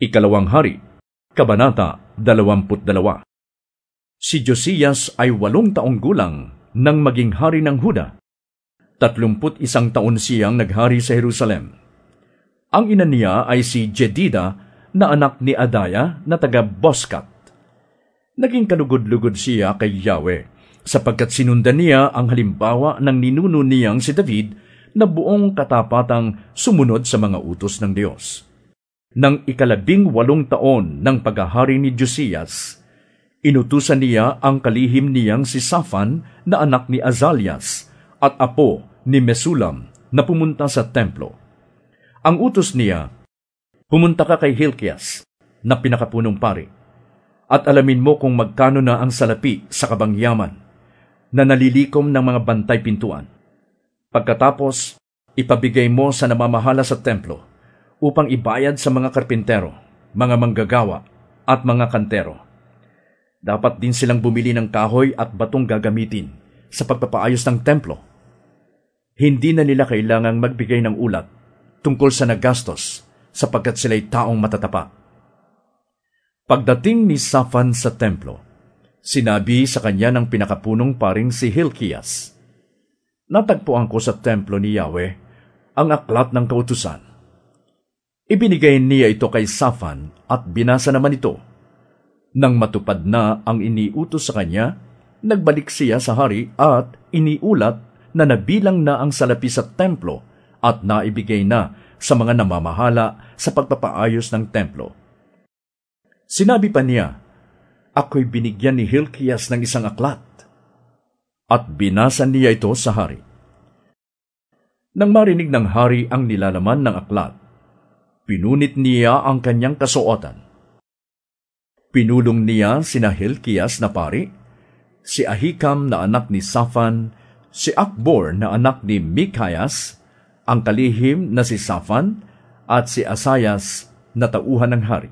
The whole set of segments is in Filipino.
Ikalawang Hari, Kabanata 22 Si Josias ay walong taong gulang nang maging hari ng Huda. Tatlumput isang taon siyang naghari sa Jerusalem. Ang ina niya ay si Jedida na anak ni Adaya na taga Boskat. Naging kalugod-lugod siya kay Yahweh sapagkat sinundan niya ang halimbawa ng ninuno niyang si David na buong katapatang sumunod sa mga utos ng Diyos. Nang ikalabing walong taon ng paghahari ni Josias, inutusan niya ang kalihim niyang si Safan na anak ni Azalias at apo ni Mesulam na pumunta sa templo. Ang utos niya, pumunta ka kay Hilkias na pinakapunong pari at alamin mo kung magkano na ang salapi sa kabangyaman na nalilikom ng mga bantay pintuan. Pagkatapos, ipabigay mo sa namamahala sa templo upang ibayad sa mga karpintero, mga manggagawa, at mga kantero. Dapat din silang bumili ng kahoy at batong gagamitin sa pagpapaayos ng templo. Hindi na nila kailangang magbigay ng ulat tungkol sa nagastos sapagkat sila'y taong matatapa. Pagdating ni Safan sa templo, sinabi sa kanya ng pinakapunong paring si Hilkias, Natagpuan ko sa templo ni Yahweh ang aklat ng kautusan Ibinigay niya ito kay Safan at binasa naman ito. Nang matupad na ang iniutos sa kanya, nagbalik siya sa hari at iniulat na nabilang na ang salapi sa templo at naibigay na sa mga namamahala sa pagpapaayos ng templo. Sinabi pa niya, Ako'y binigyan ni Hilkias ng isang aklat. At binasa niya ito sa hari. Nang marinig ng hari ang nilalaman ng aklat, Pinunit niya ang kanyang kasuotan. Pinulong niya sina Hilkias na pari, si Ahikam na anak ni Safan, si Akbor na anak ni Mikayas, ang kalihim na si Safan, at si Asayas na tauhan ng hari.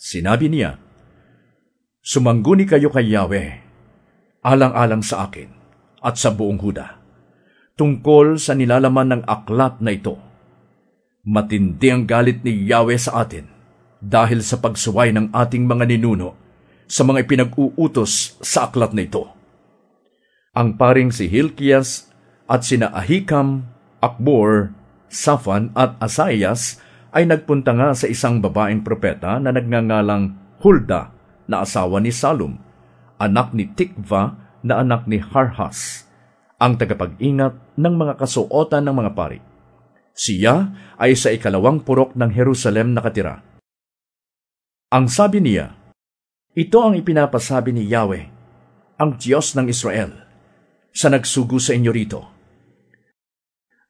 Sinabi niya, Sumangguni kayo kay Yahweh, alang-alang sa akin at sa buong Huda, tungkol sa nilalaman ng aklat na ito Matindi ang galit ni Yahweh sa atin dahil sa pagsuway ng ating mga ninuno sa mga ipinag-uutos sa aklat na ito. Ang paring si Hilkias at sina Ahikam, Akbor, Safan at Asayas ay nagpunta nga sa isang babaeng propeta na nagngangalang Hulda na asawa ni Salum, anak ni Tikva na anak ni Harhas, ang tagapag-ingat ng mga kasuotan ng mga pari. Siya ay sa ikalawang purok ng Jerusalem nakatira. Ang sabi niya, Ito ang ipinapasabi ni Yahweh, ang Diyos ng Israel, sa nagsugo sa inyo rito.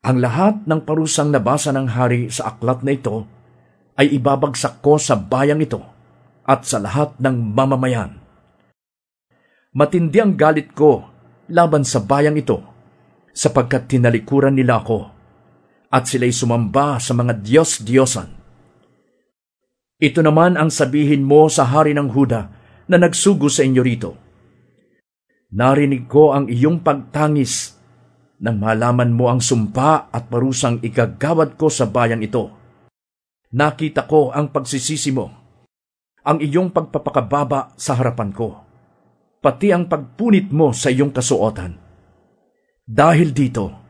Ang lahat ng parusang nabasa ng hari sa aklat na ito ay ibabagsak ko sa bayang ito at sa lahat ng mamamayan. Matindi ang galit ko laban sa bayang ito sapagkat tinalikuran nila ako at sila'y sumamba sa mga Diyos-Diyosan. Ito naman ang sabihin mo sa hari ng Huda na nagsugo sa inyo rito. Narinig ko ang iyong pagtangis nang malaman mo ang sumpa at parusang igagawad ko sa bayang ito. Nakita ko ang pagsisisi mo, ang iyong pagpapakababa sa harapan ko, pati ang pagpunit mo sa iyong kasuotan. Dahil dito,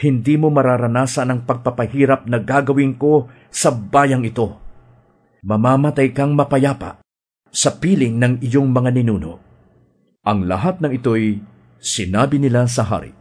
hindi mo mararanasan ang pagpapahirap na gagawin ko sa bayang ito. Mamamatay kang mapayapa sa piling ng iyong mga ninuno. Ang lahat ng ito'y sinabi nila sa hari.